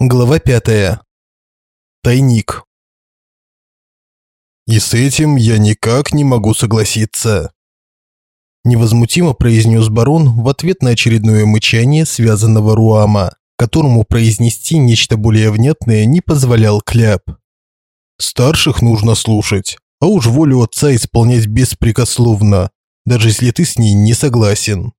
Глава пятая. Тайник. И с этим я никак не могу согласиться. Невозмутимо произнес барон в ответ на очередное мычание связанного Руама, которому произнести нечто более внятное не позволял кляп. Старших нужно слушать, а уж волю отца исполнять беспрекословно, даже если ты с ней не согласен.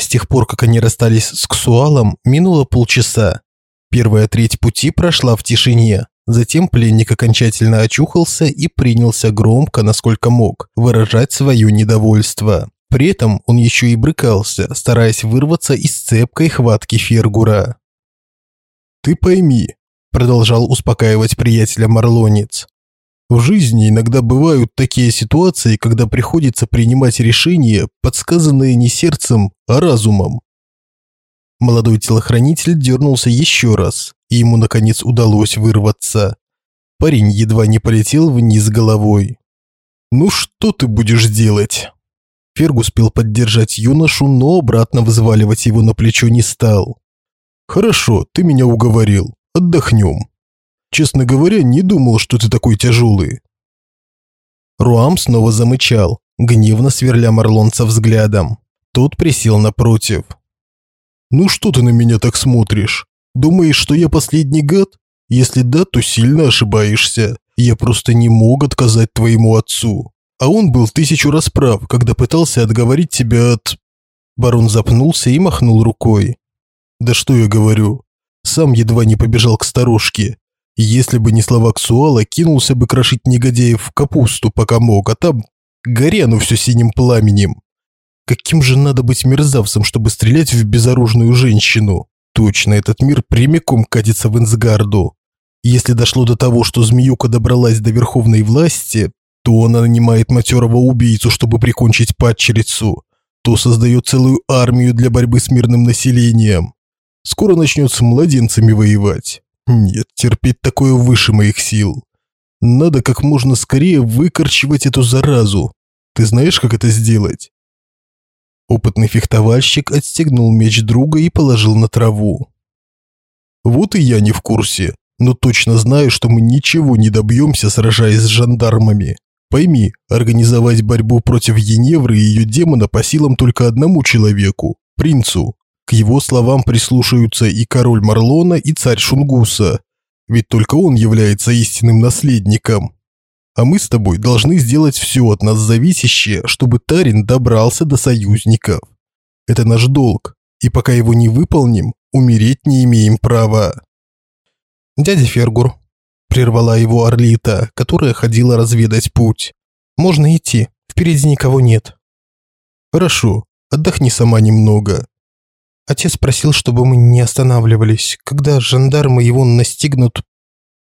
С тех пор, как они расстались с Ксуалом, минуло полчаса, Первая треть пути прошла в тишине. Затем пленник окончательно очухался и принялся громко, насколько мог, выражать свое недовольство. При этом он еще и брыкался, стараясь вырваться из цепкой хватки Фергура. «Ты пойми», – продолжал успокаивать приятеля Марлонец, в жизни иногда бывают такие ситуации, когда приходится принимать решения, подсказанные не сердцем, а разумом. Молодой телохранитель дернулся еще раз, и ему наконец удалось вырваться. Парень едва не полетел вниз головой. «Ну что ты будешь делать?» Ферг успел поддержать юношу, но обратно взваливать его на плечо не стал. «Хорошо, ты меня уговорил. Отдохнем. Честно говоря, не думал, что ты такой тяжелый». Руам снова замычал, гневно сверля Марлонца взглядом. Тот присел напротив. «Ну что ты на меня так смотришь? Думаешь, что я последний гад? Если да, то сильно ошибаешься. Я просто не мог отказать твоему отцу. А он был тысячу раз прав, когда пытался отговорить тебя от...» Барон запнулся и махнул рукой. «Да что я говорю? Сам едва не побежал к сторожке. Если бы не слова Ксуала, кинулся бы крошить негодяев в капусту, пока мог, а там горяну все синим пламенем. Каким же надо быть мерзавцем, чтобы стрелять в безоружную женщину? Точно, этот мир прямиком катится в Инсгарду. Если дошло до того, что Змеюка добралась до верховной власти, то она нанимает матерого убийцу, чтобы прикончить падчерицу, то создает целую армию для борьбы с мирным населением. Скоро начнет с младенцами воевать. Нет, терпеть такое выше моих сил. Надо как можно скорее выкорчевать эту заразу. Ты знаешь, как это сделать? Опытный фехтовальщик отстегнул меч друга и положил на траву. Вот и я не в курсе, но точно знаю, что мы ничего не добьемся, сражаясь с жандармами. Пойми, организовать борьбу против Еневры и ее демона по силам только одному человеку – принцу. К его словам прислушаются и король Марлона, и царь Шунгуса, ведь только он является истинным наследником. А мы с тобой должны сделать все от нас зависящее, чтобы Тарин добрался до союзников. Это наш долг, и пока его не выполним, умереть не имеем права. Дядя Фергур прервала его Орлита, которая ходила разведать путь. Можно идти, впереди никого нет. Хорошо, отдохни сама немного. Отец просил, чтобы мы не останавливались. Когда жандармы его настигнут,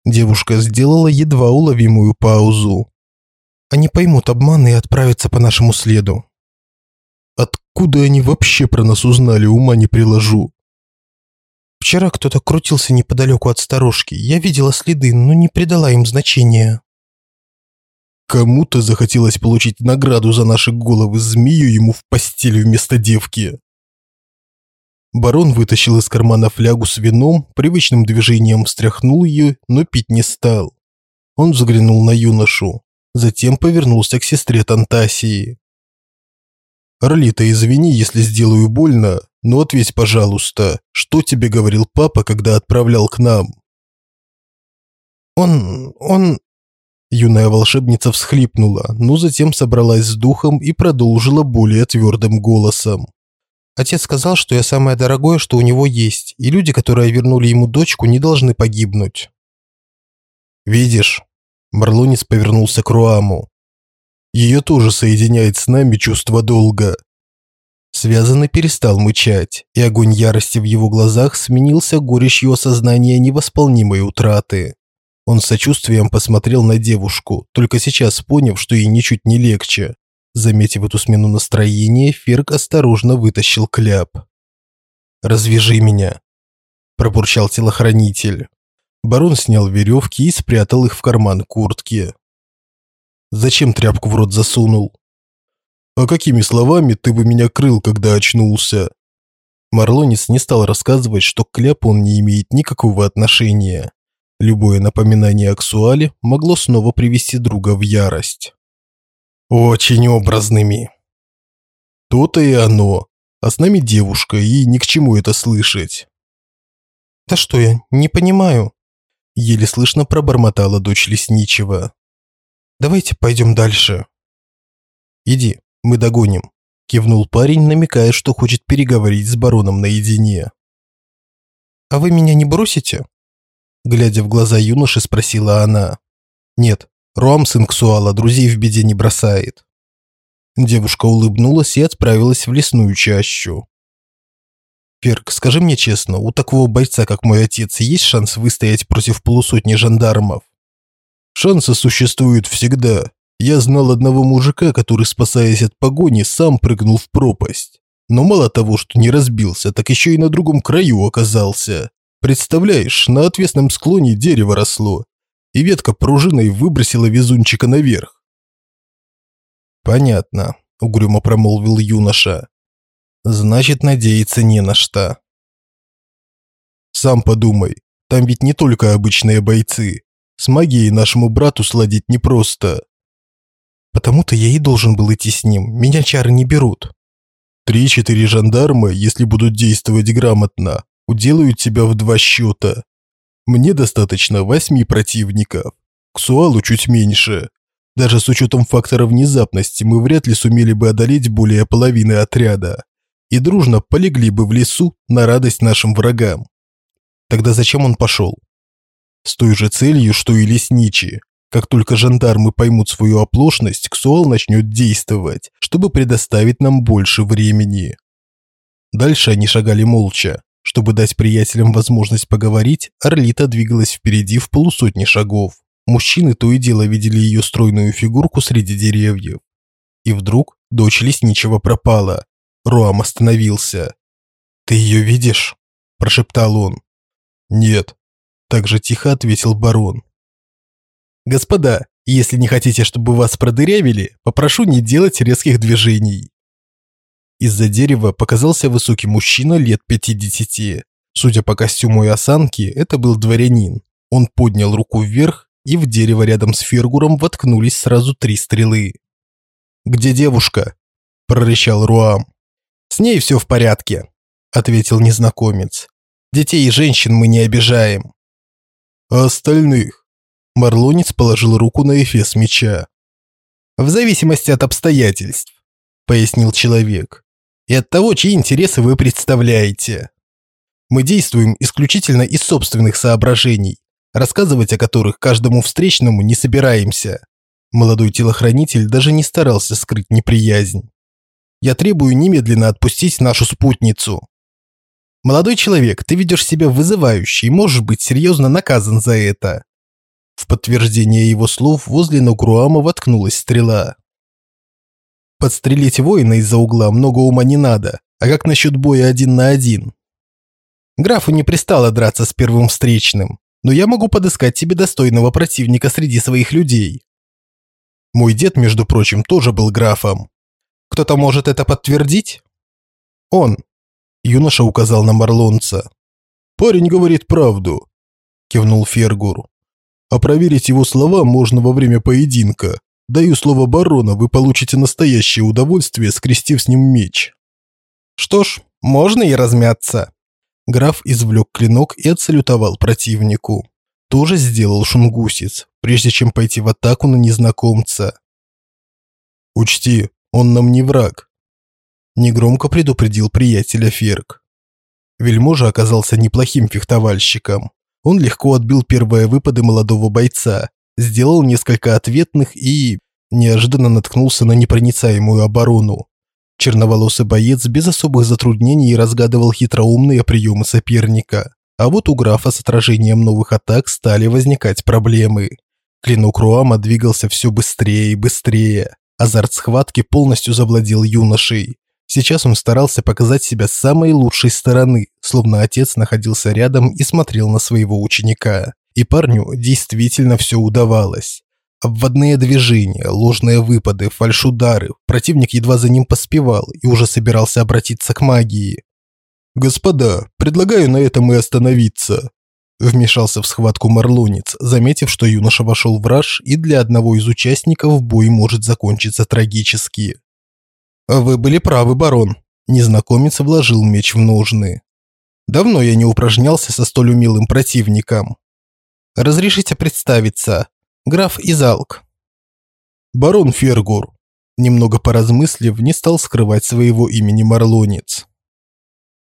Девушка сделала едва уловимую паузу. Они поймут обман и отправятся по нашему следу. Откуда они вообще про нас узнали, ума не приложу. Вчера кто-то крутился неподалеку от сторожки. Я видела следы, но не придала им значения. Кому-то захотелось получить награду за наши головы, змею ему в постель вместо девки. Барон вытащил из кармана флягу с вином, привычным движением встряхнул ее, но пить не стал. Он взглянул на юношу, затем повернулся к сестре Тантасии. «Орлита, извини, если сделаю больно, но ответь, пожалуйста, что тебе говорил папа, когда отправлял к нам?» «Он... он...» Юная волшебница всхлипнула, но затем собралась с духом и продолжила более твердым голосом. Отец сказал, что я самое дорогое, что у него есть, и люди, которые вернули ему дочку, не должны погибнуть. Видишь, Марлонец повернулся к Руаму. Ее тоже соединяет с нами чувство долга. Связанный перестал мычать, и огонь ярости в его глазах сменился горечью осознания невосполнимой утраты. Он с сочувствием посмотрел на девушку, только сейчас поняв, что ей ничуть не легче. Заметив эту смену настроения, Ферк осторожно вытащил кляп. «Развяжи меня», – пробурчал телохранитель. Барон снял веревки и спрятал их в карман куртки. «Зачем тряпку в рот засунул?» «А какими словами ты бы меня крыл, когда очнулся?» Марлонец не стал рассказывать, что к кляпу он не имеет никакого отношения. Любое напоминание о могло снова привести друга в ярость. «Очень образными». «То-то и оно. А с нами девушка, и ни к чему это слышать». «Да что я, не понимаю?» Еле слышно пробормотала дочь лесничего. «Давайте пойдем дальше». «Иди, мы догоним», – кивнул парень, намекая, что хочет переговорить с бароном наедине. «А вы меня не бросите?» Глядя в глаза юноши, спросила она. «Нет, Руам сын Ксуала друзей в беде не бросает». Девушка улыбнулась и отправилась в лесную чащу. «Перк, скажи мне честно, у такого бойца, как мой отец, есть шанс выстоять против полусотни жандармов?» «Шансы существуют всегда. Я знал одного мужика, который, спасаясь от погони, сам прыгнул в пропасть. Но мало того, что не разбился, так еще и на другом краю оказался. Представляешь, на отвесном склоне дерево росло, и ветка пружиной выбросила везунчика наверх. «Понятно», – угрюмо промолвил юноша. «Значит, надеяться не на что». «Сам подумай, там ведь не только обычные бойцы. С магией нашему брату сладить непросто». «Потому-то я и должен был идти с ним, меня чары не берут». «Три-четыре жандарма, если будут действовать грамотно, уделают тебя в два счета. Мне достаточно восьми противников. К Суалу чуть меньше. Даже с учетом фактора внезапности мы вряд ли сумели бы одолеть более половины отряда. И дружно полегли бы в лесу на радость нашим врагам. Тогда зачем он пошел? С той же целью, что и лесничий. Как только жандармы поймут свою оплошность, Ксуал начнет действовать, чтобы предоставить нам больше времени. Дальше они шагали молча. Чтобы дать приятелям возможность поговорить, Орлита двигалась впереди в полусотни шагов. Мужчины то и дело видели ее стройную фигурку среди деревьев. И вдруг дочь лесничего пропала. Руам остановился. «Ты ее видишь?» – прошептал он. «Нет», – так же тихо ответил барон. «Господа, если не хотите, чтобы вас продырявили, попрошу не делать резких движений». Из-за дерева показался высокий мужчина лет 50. Судя по костюму и осанке, это был дворянин. Он поднял руку вверх, и в дерево рядом с Фергуром воткнулись сразу три стрелы. «Где девушка?» – прорычал Руам. «С ней все в порядке», – ответил незнакомец. «Детей и женщин мы не обижаем». «А остальных?» Марлонец положил руку на эфес меча. «В зависимости от обстоятельств», – пояснил человек и от того, чьи интересы вы представляете. Мы действуем исключительно из собственных соображений, рассказывать о которых каждому встречному не собираемся. Молодой телохранитель даже не старался скрыть неприязнь. Я требую немедленно отпустить нашу спутницу. Молодой человек, ты ведешь себя вызывающе и можешь быть серьезно наказан за это. В подтверждение его слов возле Ногруама воткнулась стрела. Подстрелить воина из-за угла много ума не надо. А как насчет боя один на один? Графу не пристало драться с первым встречным, но я могу подыскать тебе достойного противника среди своих людей. Мой дед, между прочим, тоже был графом. Кто-то может это подтвердить? Он. Юноша указал на Марлонца. Парень говорит правду, кивнул Фергур. А проверить его слова можно во время поединка. Даю слово барона, вы получите настоящее удовольствие, скрестив с ним меч. Что ж, можно и размяться. Граф извлек клинок и отсалютовал противнику. Тоже сделал шунгусец, прежде чем пойти в атаку на незнакомца. Учти, он нам не враг. Негромко предупредил приятеля Ферк. Вельможа оказался неплохим фехтовальщиком. Он легко отбил первые выпады молодого бойца, сделал несколько ответных и неожиданно наткнулся на непроницаемую оборону. Черноволосый боец без особых затруднений разгадывал хитроумные приемы соперника. А вот у графа с отражением новых атак стали возникать проблемы. Клинок Руама двигался все быстрее и быстрее. Азарт схватки полностью завладел юношей. Сейчас он старался показать себя с самой лучшей стороны, словно отец находился рядом и смотрел на своего ученика. И парню действительно все удавалось. Обводные движения, ложные выпады, фальшудары. Противник едва за ним поспевал и уже собирался обратиться к магии. «Господа, предлагаю на этом и остановиться». Вмешался в схватку Марлонец, заметив, что юноша вошел в раж, и для одного из участников бой может закончиться трагически. «Вы были правы, барон», – незнакомец вложил меч в ножны. «Давно я не упражнялся со столь умелым противником. Разрешите представиться. Граф Изалк». «Барон Фергур», – немного поразмыслив, не стал скрывать своего имени Марлонец.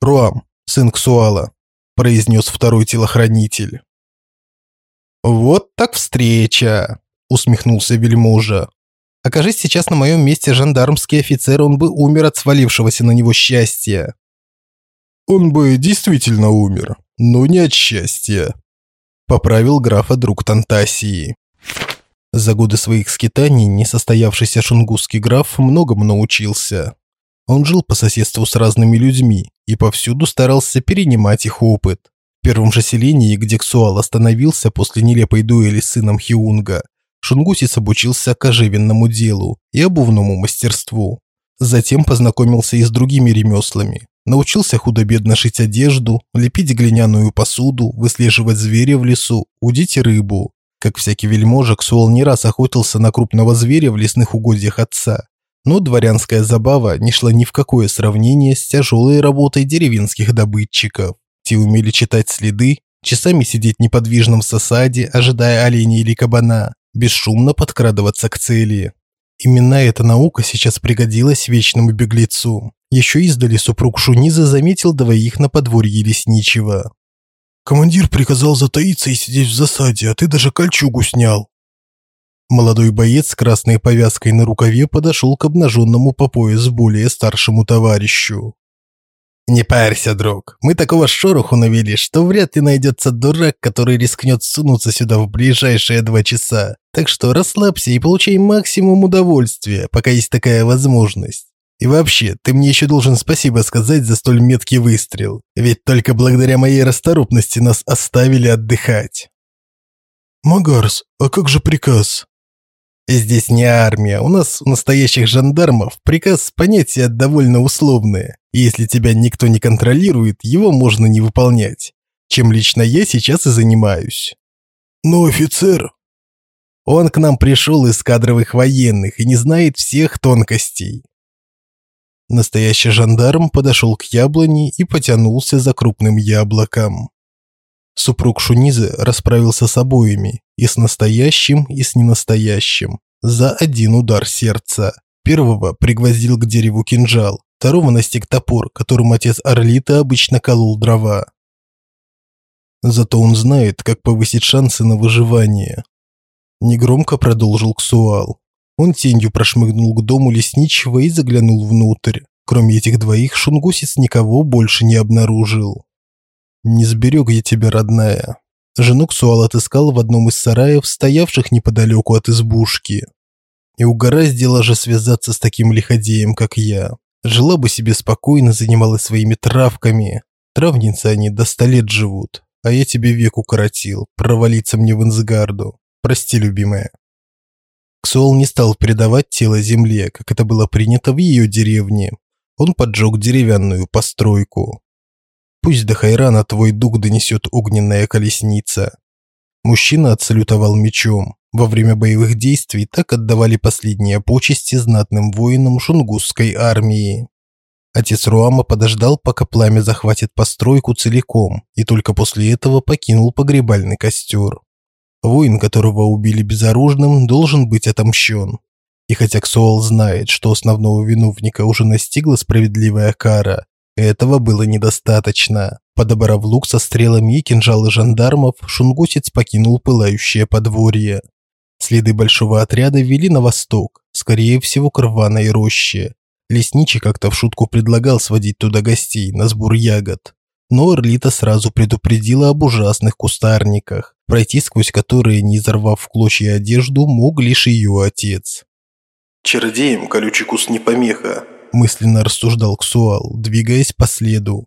«Руам, сын Ксуала», – произнес второй телохранитель. «Вот так встреча!» – усмехнулся вельможа. «Окажись сейчас на моем месте жандармский офицер, он бы умер от свалившегося на него счастья». «Он бы действительно умер, но не от счастья», – поправил графа друг Тантасии. За годы своих скитаний несостоявшийся шунгусский граф многому научился. Он жил по соседству с разными людьми и повсюду старался перенимать их опыт. В первом же селении, где Ксуал остановился после нелепой дуэли с сыном Хиунга, Шунгусец обучился кожевенному делу и обувному мастерству. Затем познакомился и с другими ремеслами. Научился худо-бедно шить одежду, лепить глиняную посуду, выслеживать зверя в лесу, удить рыбу. Как всякий вельможа, Ксуал не раз охотился на крупного зверя в лесных угодьях отца но дворянская забава не шла ни в какое сравнение с тяжелой работой деревенских добытчиков. Те умели читать следы, часами сидеть неподвижно в засаде, ожидая оленя или кабана, бесшумно подкрадываться к цели. Именно эта наука сейчас пригодилась вечному беглецу. Еще издали супруг Шуниза заметил двоих на подворье лесничего. «Командир приказал затаиться и сидеть в засаде, а ты даже кольчугу снял», Молодой боец с красной повязкой на рукаве подошел к обнаженному по пояс более старшему товарищу. «Не парься, друг. Мы такого шороху навели, что вряд ли найдется дурак, который рискнет сунуться сюда в ближайшие два часа. Так что расслабься и получай максимум удовольствия, пока есть такая возможность. И вообще, ты мне еще должен спасибо сказать за столь меткий выстрел. Ведь только благодаря моей расторопности нас оставили отдыхать». «Магарс, а как же приказ?» Здесь не армия, у нас, у настоящих жандармов, приказ понятие довольно условное. И если тебя никто не контролирует, его можно не выполнять. Чем лично я сейчас и занимаюсь. Но офицер... Он к нам пришел из кадровых военных и не знает всех тонкостей. Настоящий жандарм подошел к яблоне и потянулся за крупным яблоком. Супруг Шунизы расправился с обоими, и с настоящим, и с ненастоящим, за один удар сердца. Первого пригвоздил к дереву кинжал, второго настиг топор, которым отец Орлита обычно колол дрова. Зато он знает, как повысить шансы на выживание. Негромко продолжил Ксуал. Он тенью прошмыгнул к дому лесничего и заглянул внутрь. Кроме этих двоих, шунгусец никого больше не обнаружил. Не сберег я тебя, родная. Жену Ксуал отыскал в одном из сараев, стоявших неподалеку от избушки. И угораздило же связаться с таким лиходеем, как я. Жила бы себе спокойно, занималась своими травками. Травницы они до ста лет живут, а я тебе век укоротил, провалиться мне в Инсгарду. Прости, любимая. Ксуал не стал предавать тело земле, как это было принято в ее деревне. Он поджег деревянную постройку. Пусть до Хайрана твой дух донесет огненная колесница. Мужчина отсалютовал мечом. Во время боевых действий так отдавали последние почести знатным воинам шунгусской армии. Отец Руама подождал, пока пламя захватит постройку целиком, и только после этого покинул погребальный костер. Воин, которого убили безоружным, должен быть отомщен. И хотя Ксуал знает, что основного виновника уже настигла справедливая кара, этого было недостаточно. Подобрав лук со стрелами и кинжалы жандармов, шунгусец покинул пылающее подворье. Следы большого отряда вели на восток, скорее всего к рваной роще. Лесничий как-то в шутку предлагал сводить туда гостей на сбор ягод. Но Орлита сразу предупредила об ужасных кустарниках, пройти сквозь которые, не изорвав в клочья одежду, мог лишь ее отец. «Чародеям колючий куст не помеха», мысленно рассуждал Ксуал, двигаясь по следу.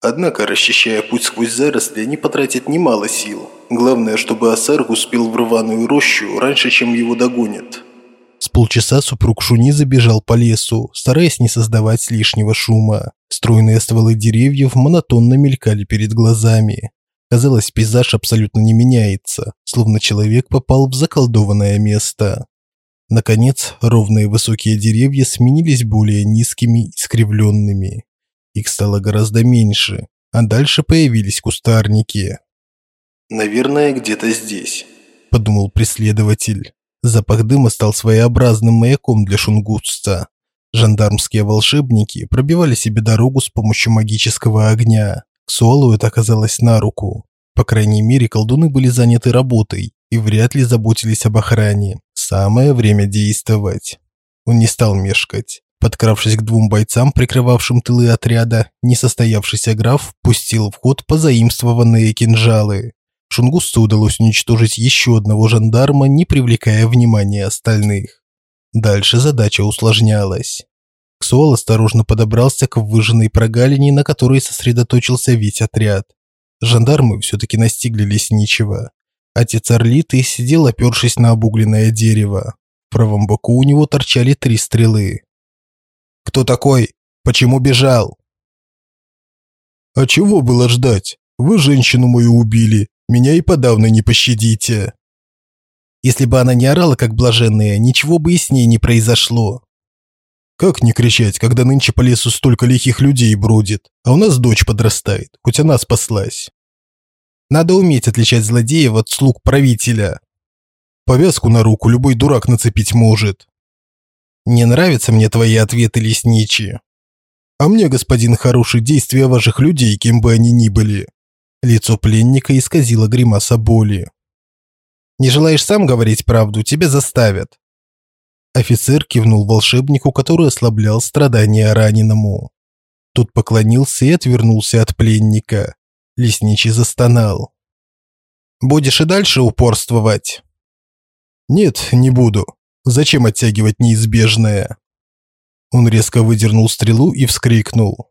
Однако, расчищая путь сквозь заросли, они потратят немало сил. Главное, чтобы Асарг успел в рваную рощу раньше, чем его догонят. С полчаса супруг Шуни забежал по лесу, стараясь не создавать лишнего шума. Стройные стволы деревьев монотонно мелькали перед глазами. Казалось, пейзаж абсолютно не меняется, словно человек попал в заколдованное место. Наконец, ровные высокие деревья сменились более низкими, искривленными. Их стало гораздо меньше, а дальше появились кустарники. «Наверное, где-то здесь», – подумал преследователь. Запах дыма стал своеобразным маяком для шунгутста. Жандармские волшебники пробивали себе дорогу с помощью магического огня. Ксуалу это оказалось на руку. По крайней мере, колдуны были заняты работой и вряд ли заботились об охране. Самое время действовать. Он не стал мешкать. Подкравшись к двум бойцам, прикрывавшим тылы отряда, несостоявшийся граф пустил в ход позаимствованные кинжалы. Шунгусту удалось уничтожить еще одного жандарма, не привлекая внимания остальных. Дальше задача усложнялась. Ксуал осторожно подобрался к выжженной прогалине, на которой сосредоточился весь отряд. Жандармы все-таки настигли лесничего. Отец Орлиты сидел, опершись на обугленное дерево. В правом боку у него торчали три стрелы. «Кто такой? Почему бежал?» «А чего было ждать? Вы женщину мою убили, меня и подавно не пощадите». Если бы она не орала, как блаженная, ничего бы и с ней не произошло. Как не кричать, когда нынче по лесу столько лихих людей бродит, а у нас дочь подрастает, хоть она спаслась. Надо уметь отличать злодеев от слуг правителя. Повязку на руку любой дурак нацепить может. Не нравятся мне твои ответы, лесничие. А мне, господин хороший, действия ваших людей, кем бы они ни были. Лицо пленника исказило гримаса боли. Не желаешь сам говорить правду, тебя заставят. Офицер кивнул волшебнику, который ослаблял страдания раненому. Тот поклонился и отвернулся от пленника. Лесничий застонал. Будешь и дальше упорствовать? Нет, не буду. Зачем оттягивать неизбежное? Он резко выдернул стрелу и вскрикнул.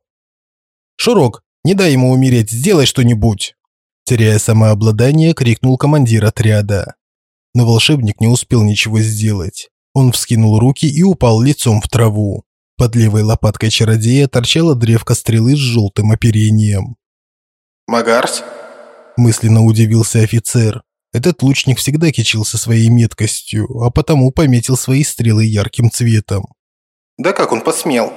Шурок, не дай ему умереть, сделай что-нибудь. Теряя самообладание, крикнул командир отряда. Но волшебник не успел ничего сделать. Он вскинул руки и упал лицом в траву. Под левой лопаткой чародея торчала древко стрелы с желтым оперением. «Магарс?» – мысленно удивился офицер. Этот лучник всегда кичился своей меткостью, а потому пометил свои стрелы ярким цветом. «Да как он посмел?»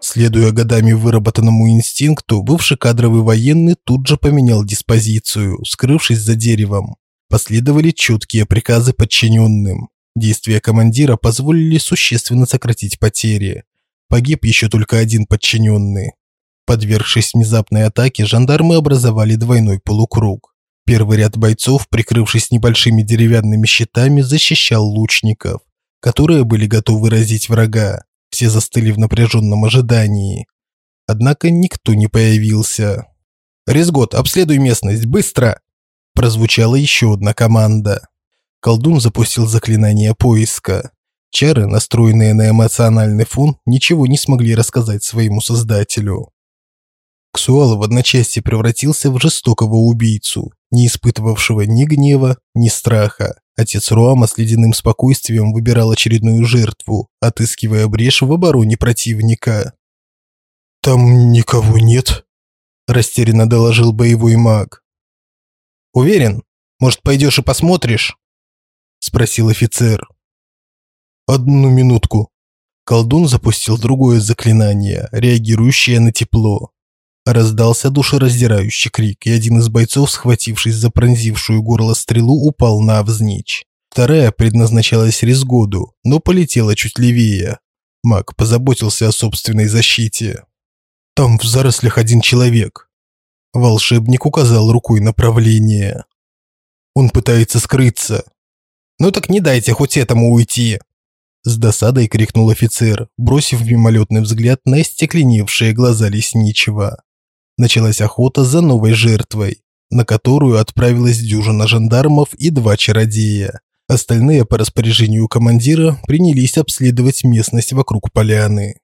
Следуя годами выработанному инстинкту, бывший кадровый военный тут же поменял диспозицию, скрывшись за деревом. Последовали четкие приказы подчиненным. Действия командира позволили существенно сократить потери. Погиб еще только один подчиненный. Подвергшись внезапной атаке, жандармы образовали двойной полукруг. Первый ряд бойцов, прикрывшись небольшими деревянными щитами, защищал лучников, которые были готовы разить врага. Все застыли в напряженном ожидании. Однако никто не появился. «Резгот, обследуй местность, быстро!» Прозвучала еще одна команда. Колдун запустил заклинание поиска. Чары, настроенные на эмоциональный фон, ничего не смогли рассказать своему создателю. Ксуал в одночасье превратился в жестокого убийцу, не испытывавшего ни гнева, ни страха. Отец Руама с ледяным спокойствием выбирал очередную жертву, отыскивая брешь в обороне противника. «Там никого нет», – растерянно доложил боевой маг. «Уверен? Может, пойдешь и посмотришь?» – спросил офицер. «Одну минутку». Колдун запустил другое заклинание, реагирующее на тепло. Раздался душераздирающий крик, и один из бойцов, схватившись за пронзившую горло стрелу, упал навзничь. Вторая предназначалась Резгоду, но полетела чуть левее. Маг позаботился о собственной защите. «Там в зарослях один человек». Волшебник указал рукой направление. «Он пытается скрыться». «Ну так не дайте хоть этому уйти!» С досадой крикнул офицер, бросив мимолетный взгляд на стекленевшие глаза лесничего началась охота за новой жертвой, на которую отправилась дюжина жандармов и два чародея. Остальные по распоряжению командира принялись обследовать местность вокруг поляны.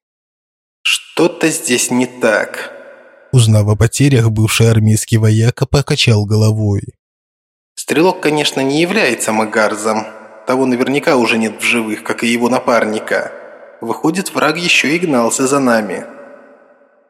«Что-то здесь не так», Узнав о потерях, бывший армейский вояка покачал головой. Стрелок, конечно, не является Магарзом. Того наверняка уже нет в живых, как и его напарника. Выходит, враг еще и гнался за нами.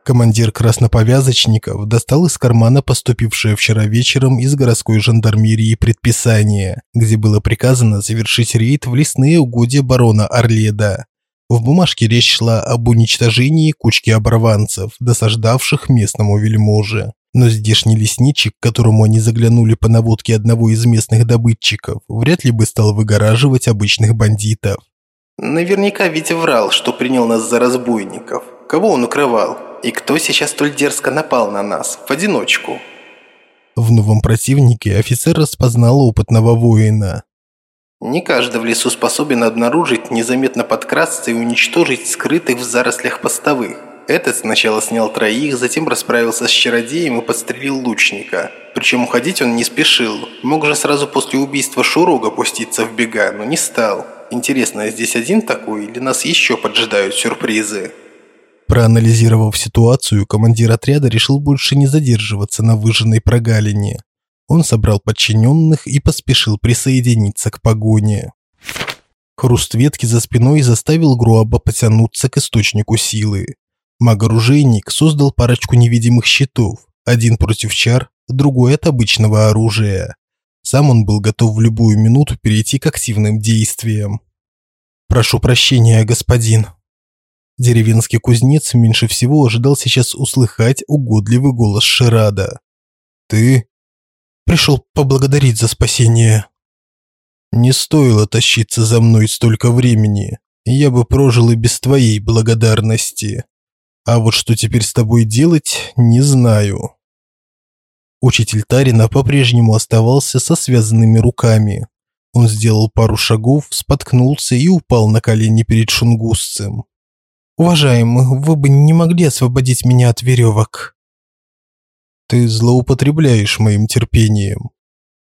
Командир красноповязочников достал из кармана поступившее вчера вечером из городской жандармерии предписание, где было приказано завершить рейд в лесные угодья барона Орледа. В бумажке речь шла об уничтожении кучки оборванцев, досаждавших местному вельможе. Но здешний лесничий, к которому они заглянули по наводке одного из местных добытчиков, вряд ли бы стал выгораживать обычных бандитов. Наверняка Витя врал, что принял нас за разбойников. Кого он укрывал? И кто сейчас столь дерзко напал на нас, в одиночку? В новом противнике офицер распознал опытного воина. Не каждый в лесу способен обнаружить, незаметно подкрасться и уничтожить скрытых в зарослях постовых. Этот сначала снял троих, затем расправился с чародеем и подстрелил лучника. Причем уходить он не спешил. Мог же сразу после убийства Шурога пуститься в бега, но не стал. Интересно, здесь один такой или нас еще поджидают сюрпризы? Проанализировав ситуацию, командир отряда решил больше не задерживаться на выжженной прогалине. Он собрал подчиненных и поспешил присоединиться к погоне. Хруст ветки за спиной заставил Груаба потянуться к источнику силы. Маг-оружейник создал парочку невидимых щитов, один против чар, другой от обычного оружия. Сам он был готов в любую минуту перейти к активным действиям. «Прошу прощения, господин», Деревенский кузнец меньше всего ожидал сейчас услыхать угодливый голос Ширада. «Ты?» «Пришел поблагодарить за спасение». «Не стоило тащиться за мной столько времени. Я бы прожил и без твоей благодарности. А вот что теперь с тобой делать, не знаю». Учитель Тарина по-прежнему оставался со связанными руками. Он сделал пару шагов, споткнулся и упал на колени перед шунгусцем. Уважаемый, вы бы не могли освободить меня от веревок?» «Ты злоупотребляешь моим терпением.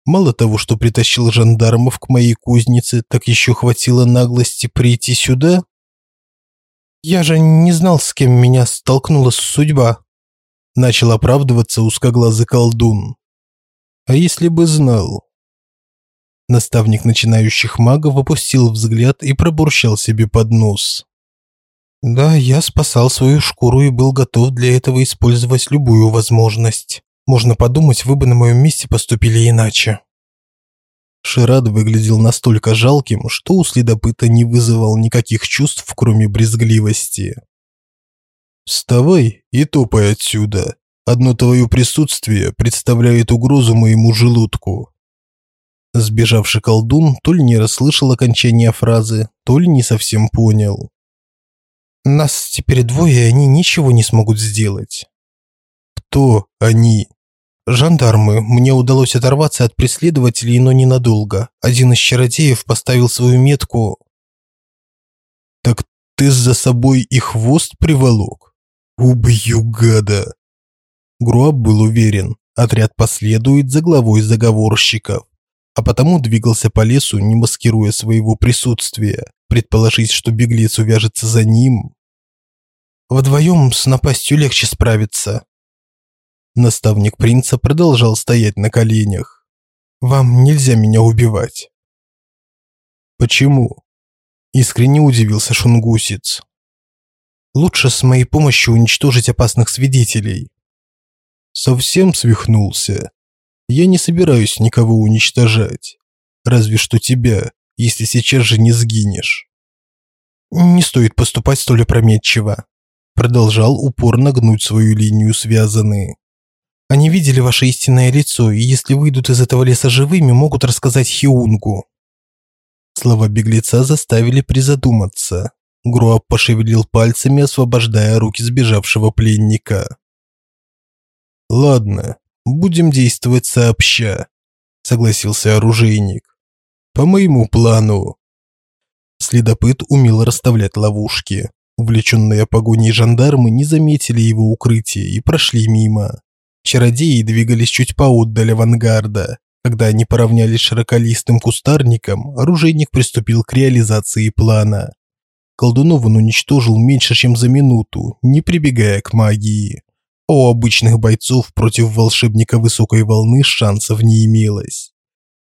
Мало того, что притащил жандармов к моей кузнице, так еще хватило наглости прийти сюда?» «Я же не знал, с кем меня столкнула судьба», начал оправдываться узкоглазый колдун. «А если бы знал?» Наставник начинающих магов опустил взгляд и пробурчал себе под нос. Да, я спасал свою шкуру и был готов для этого использовать любую возможность. Можно подумать, вы бы на моем месте поступили иначе. Ширад выглядел настолько жалким, что у следопыта не вызывал никаких чувств, кроме брезгливости. «Вставай и топай отсюда. Одно твое присутствие представляет угрозу моему желудку». Сбежавший колдун то ли не расслышал окончания фразы, то ли не совсем понял. Нас теперь двое, и они ничего не смогут сделать. Кто они? Жандармы. Мне удалось оторваться от преследователей, но ненадолго. Один из чародеев поставил свою метку. Так ты за собой и хвост приволок? Убью гада. Груаб был уверен, отряд последует за главой заговорщиков, а потому двигался по лесу, не маскируя своего присутствия. Предположить, что беглец увяжется за ним... Вдвоем с напастью легче справиться. Наставник принца продолжал стоять на коленях. Вам нельзя меня убивать. Почему? Искренне удивился шунгусец. Лучше с моей помощью уничтожить опасных свидетелей. Совсем свихнулся. Я не собираюсь никого уничтожать. Разве что тебя, если сейчас же не сгинешь. Не стоит поступать столь опрометчиво. Продолжал упорно гнуть свою линию связанные. Они видели ваше истинное лицо, и если выйдут из этого леса живыми, могут рассказать Хиунгу. Слова беглеца заставили призадуматься. Груап пошевелил пальцами, освобождая руки сбежавшего пленника. Ладно, будем действовать сообща, согласился оружейник. По моему плану. Следопыт умел расставлять ловушки. Увлеченные погоней жандармы не заметили его укрытия и прошли мимо. Чародеи двигались чуть поотдаль авангарда. Когда они поравнялись с широколистым кустарником, оружейник приступил к реализации плана. Колдунов он уничтожил меньше, чем за минуту, не прибегая к магии. А у обычных бойцов против волшебника высокой волны шансов не имелось.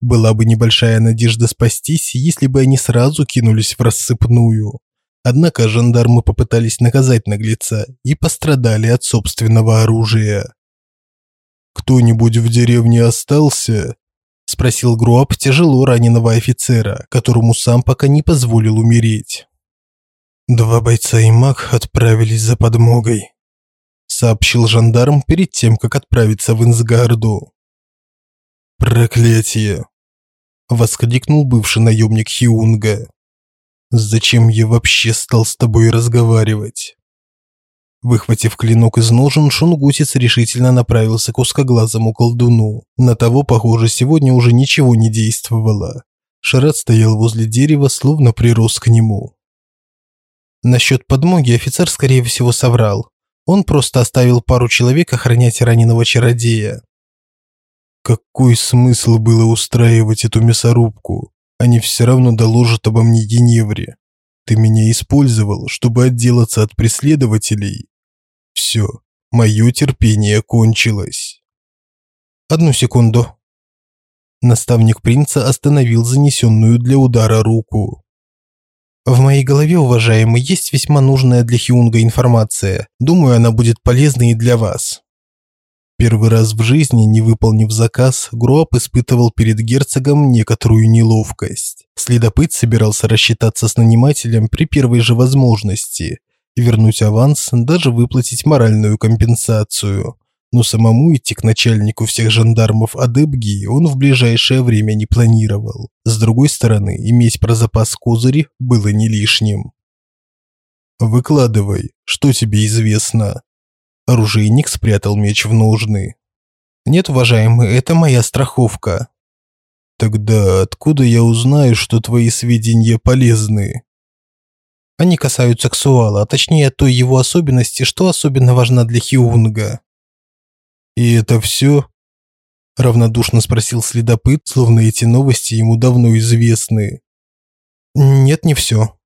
Была бы небольшая надежда спастись, если бы они сразу кинулись в рассыпную. Однако жандармы попытались наказать наглеца и пострадали от собственного оружия. «Кто-нибудь в деревне остался?» – спросил Груап тяжело раненого офицера, которому сам пока не позволил умереть. «Два бойца и маг отправились за подмогой», – сообщил жандарм перед тем, как отправиться в Инсгарду. «Проклятие!» – воскликнул бывший наемник Хиунга. «Зачем я вообще стал с тобой разговаривать?» Выхватив клинок из ножен, шунгусец решительно направился к узкоглазому колдуну. На того, похоже, сегодня уже ничего не действовало. Шарат стоял возле дерева, словно прирос к нему. Насчет подмоги офицер, скорее всего, соврал. Он просто оставил пару человек охранять раненого чародея. Какой смысл было устраивать эту мясорубку? Они все равно доложат обо мне Геневре. Ты меня использовал, чтобы отделаться от преследователей. Все, мое терпение кончилось. Одну секунду. Наставник принца остановил занесенную для удара руку. В моей голове, уважаемый, есть весьма нужная для Хиунга информация. Думаю, она будет полезной и для вас. Первый раз в жизни, не выполнив заказ, Груап испытывал перед герцогом некоторую неловкость. Следопыт собирался рассчитаться с нанимателем при первой же возможности, вернуть аванс, даже выплатить моральную компенсацию но самому идти к начальнику всех жандармов Адебги он в ближайшее время не планировал. С другой стороны, иметь про запас козыри было не лишним. «Выкладывай, что тебе известно?» Оружейник спрятал меч в ножны. «Нет, уважаемый, это моя страховка». «Тогда откуда я узнаю, что твои сведения полезны?» Они касаются Ксуала, а точнее той его особенности, что особенно важна для Хиунга. «И это все?» – равнодушно спросил следопыт, словно эти новости ему давно известны. «Нет, не все».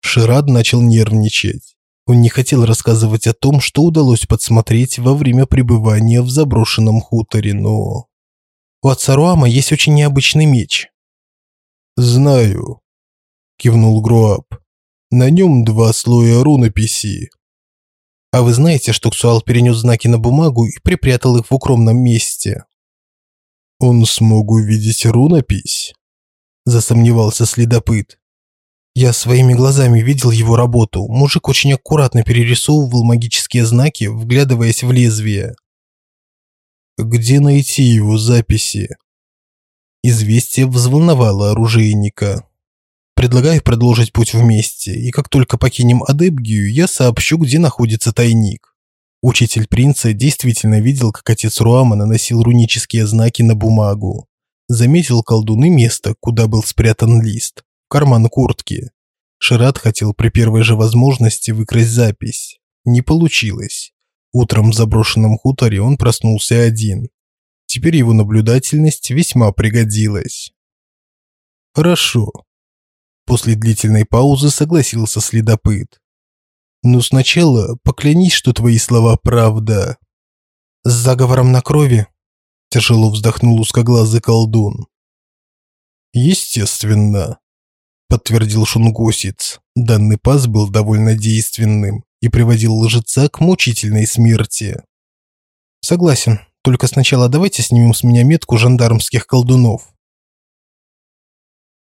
Ширад начал нервничать. Он не хотел рассказывать о том, что удалось подсмотреть во время пребывания в заброшенном хуторе, но... У отца Руама есть очень необычный меч. «Знаю», – кивнул Груап. «На нем два слоя рунописи. А вы знаете, что Ксуал перенес знаки на бумагу и припрятал их в укромном месте? Он смог увидеть рунопись? Засомневался следопыт. Я своими глазами видел его работу. Мужик очень аккуратно перерисовывал магические знаки, вглядываясь в лезвие. Где найти его записи? Известие взволновало оружейника. Предлагаю продолжить путь вместе, и как только покинем Адебгию, я сообщу, где находится тайник. Учитель принца действительно видел, как отец Руама наносил рунические знаки на бумагу. Заметил колдун и место, куда был спрятан лист – карман куртки. Шират хотел при первой же возможности выкрасть запись. Не получилось. Утром в заброшенном хуторе он проснулся один. Теперь его наблюдательность весьма пригодилась. Хорошо, После длительной паузы согласился следопыт. Но сначала поклянись, что твои слова правда. С заговором на крови? Тяжело вздохнул узкоглазый колдун. Естественно, подтвердил шунгусец. Данный пас был довольно действенным и приводил лжеца к мучительной смерти. Согласен, только сначала давайте снимем с меня метку жандармских колдунов.